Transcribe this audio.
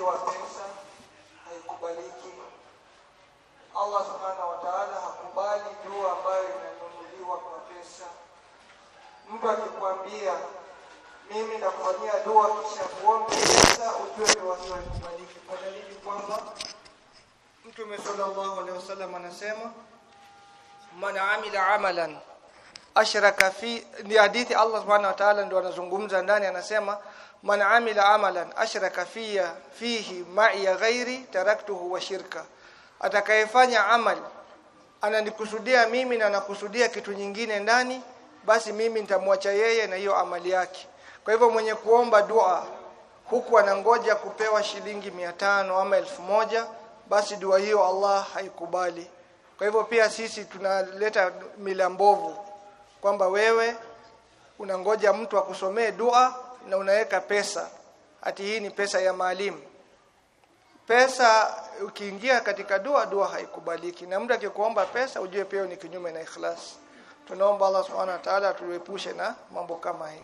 wingi wa pesa haikubaliki. Allah subhanahu wa taala hakubali dua ambayo inanunuliwa kwa pesa. Mtu akikwambia mimi nakufanyia dua kisha kuombe pesa, ujue dua hiyo haikubaliki, kwa dalili kwamba Mtume sallallahu alaihi wasallam anasema man amila amalan ashraka fi ni hadithi Allah subhanahu wa ta'ala ndio anazungumza ndani anasema man amila amalan ashraka fiya fihi ma'iya ghairi taraktuhu wa shirka. Atakayefanya amal ananikusudia mimi na anakusudia kitu nyingine ndani basi mimi nitamwacha yeye na hiyo amali yake. Kwa hivyo mwenye kuomba dua huku anangoja kupewa shilingi tano ama elfu moja basi dua hiyo Allah haikubali. Kwa hivyo pia sisi tunaleta mila mbovu kwamba wewe unangoja mtu akusomee dua na unaweka pesa. Ati hii ni pesa ya maalimu. Pesa ukiingia katika dua dua haikubaliki. Na mtu akikuomba pesa ujue pia ni kinyume na ikhlas. Tunaomba Allah subhanahu wa ta'ala tuepushe na mambo kama hii